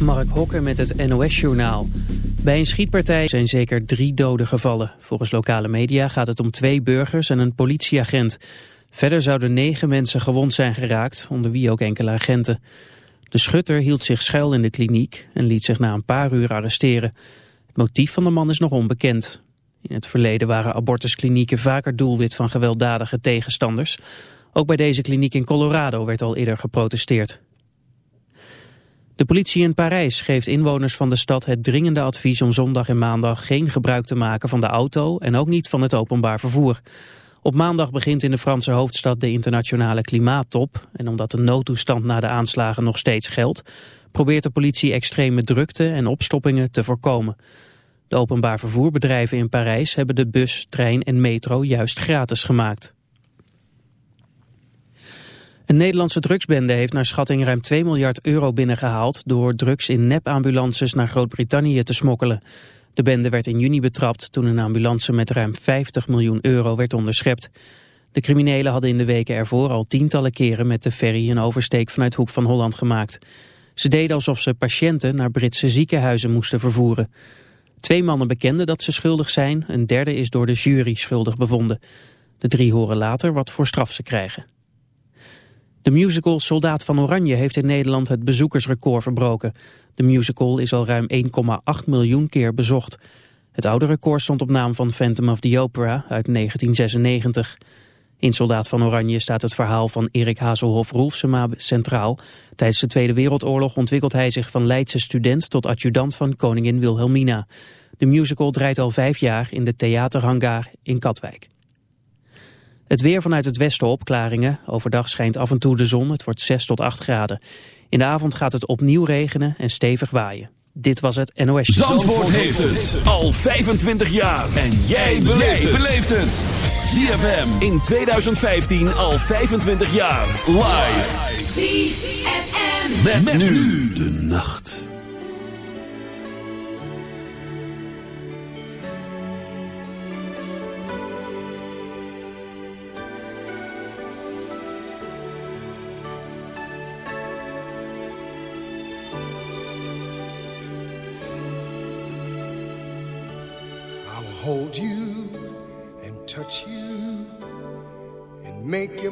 Mark Hokker met het NOS-journaal. Bij een schietpartij zijn zeker drie doden gevallen. Volgens lokale media gaat het om twee burgers en een politieagent. Verder zouden negen mensen gewond zijn geraakt, onder wie ook enkele agenten. De schutter hield zich schuil in de kliniek en liet zich na een paar uur arresteren. Het motief van de man is nog onbekend. In het verleden waren abortusklinieken vaker doelwit van gewelddadige tegenstanders. Ook bij deze kliniek in Colorado werd al eerder geprotesteerd. De politie in Parijs geeft inwoners van de stad het dringende advies om zondag en maandag geen gebruik te maken van de auto en ook niet van het openbaar vervoer. Op maandag begint in de Franse hoofdstad de internationale klimaattop en omdat de noodtoestand na de aanslagen nog steeds geldt, probeert de politie extreme drukte en opstoppingen te voorkomen. De openbaar vervoerbedrijven in Parijs hebben de bus, trein en metro juist gratis gemaakt. Een Nederlandse drugsbende heeft naar schatting ruim 2 miljard euro binnengehaald... door drugs in nepambulances naar Groot-Brittannië te smokkelen. De bende werd in juni betrapt toen een ambulance met ruim 50 miljoen euro werd onderschept. De criminelen hadden in de weken ervoor al tientallen keren met de ferry een oversteek vanuit Hoek van Holland gemaakt. Ze deden alsof ze patiënten naar Britse ziekenhuizen moesten vervoeren. Twee mannen bekenden dat ze schuldig zijn, een derde is door de jury schuldig bevonden. De drie horen later wat voor straf ze krijgen. De musical Soldaat van Oranje heeft in Nederland het bezoekersrecord verbroken. De musical is al ruim 1,8 miljoen keer bezocht. Het oude record stond op naam van Phantom of the Opera uit 1996. In Soldaat van Oranje staat het verhaal van Erik Hazelhoff Roelfsema centraal. Tijdens de Tweede Wereldoorlog ontwikkelt hij zich van Leidse student tot adjudant van koningin Wilhelmina. De musical draait al vijf jaar in de theaterhangar in Katwijk. Het weer vanuit het westen opklaringen. Overdag schijnt af en toe de zon. Het wordt 6 tot 8 graden. In de avond gaat het opnieuw regenen en stevig waaien. Dit was het NOS. Zandvoort, Zandvoort heeft het al 25 jaar. En jij beleeft het. ZFM in 2015 al 25 jaar. Live. ZFM. Met, met nu de nacht.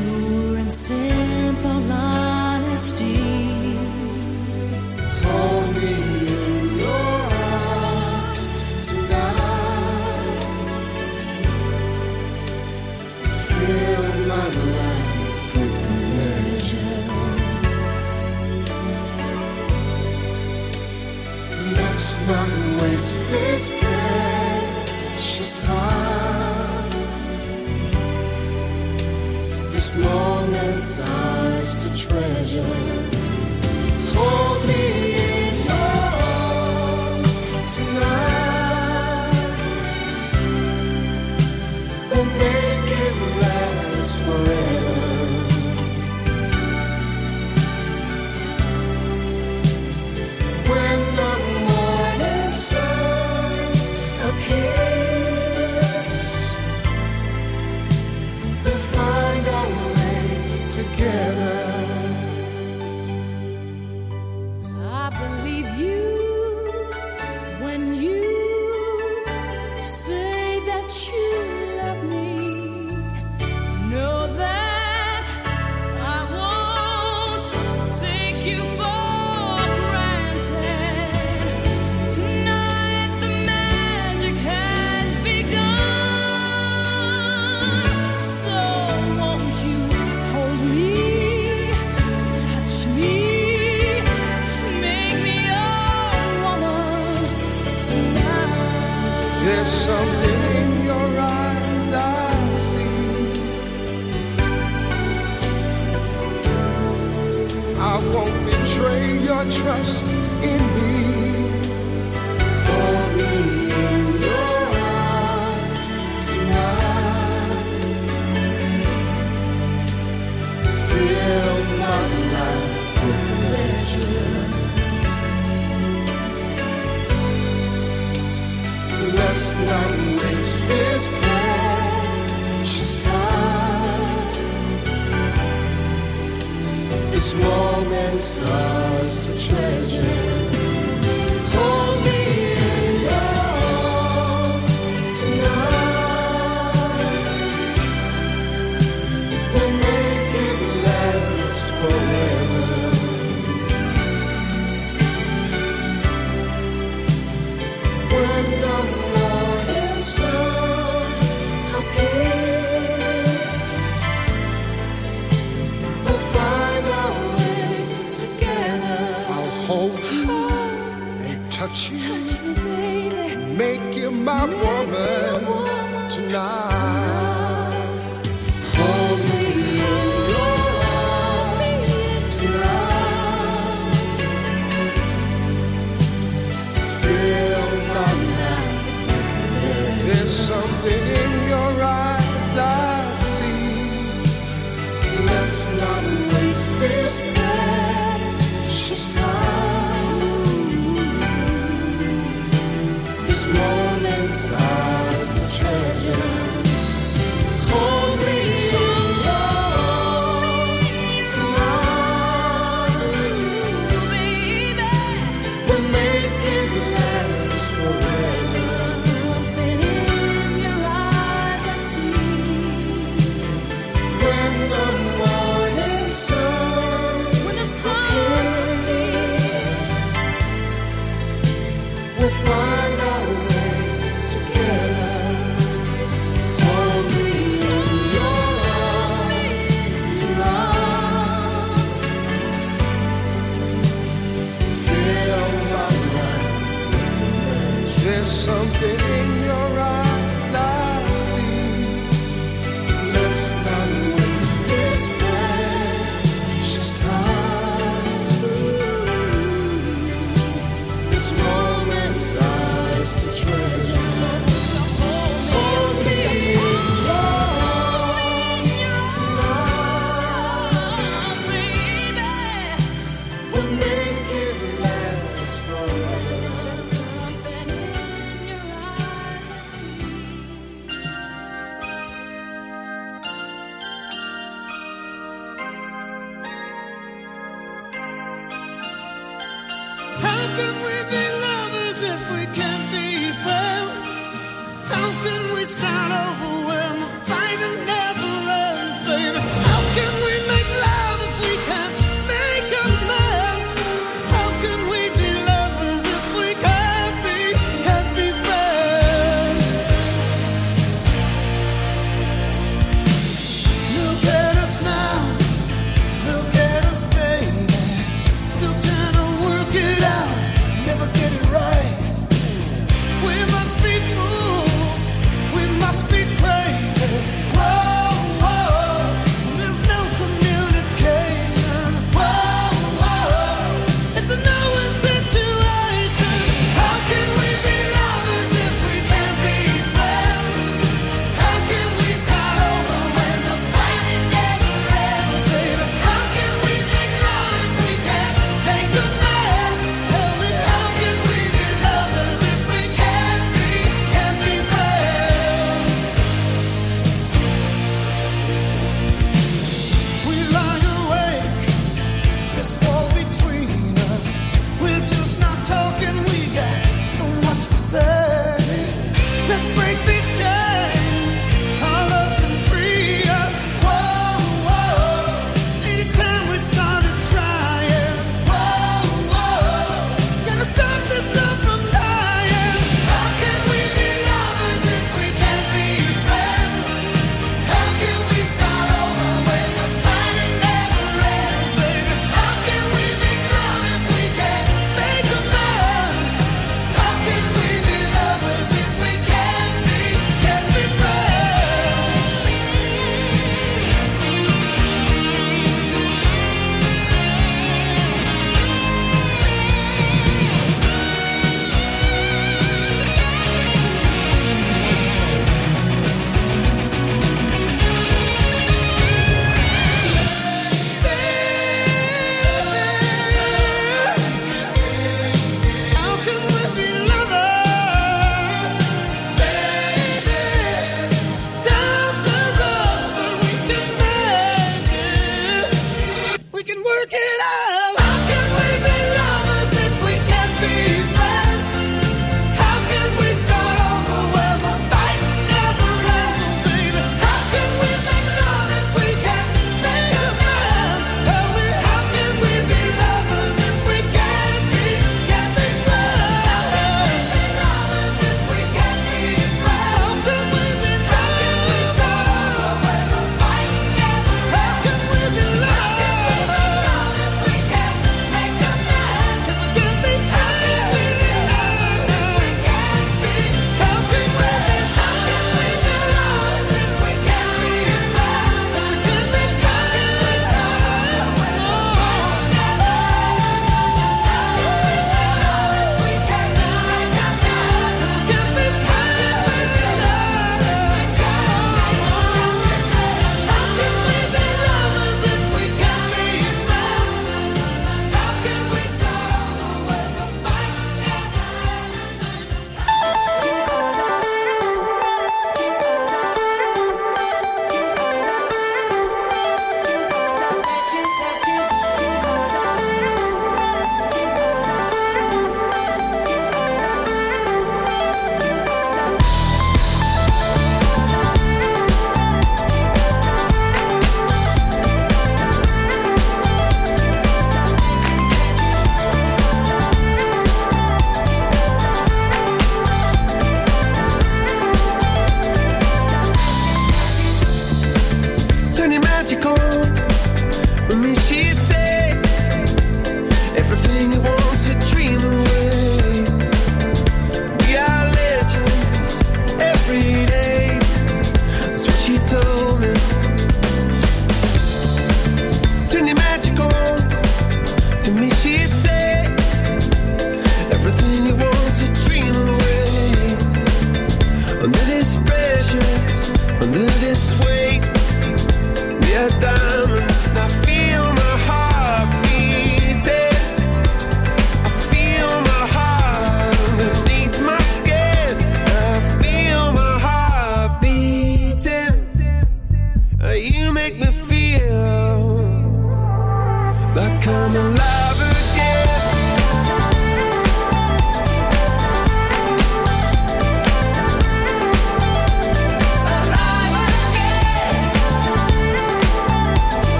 pure and simple honesty. Hold me in your arms tonight. Fill my life. not waste this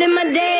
all in my day.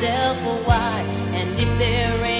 yourself a why. And if there ain't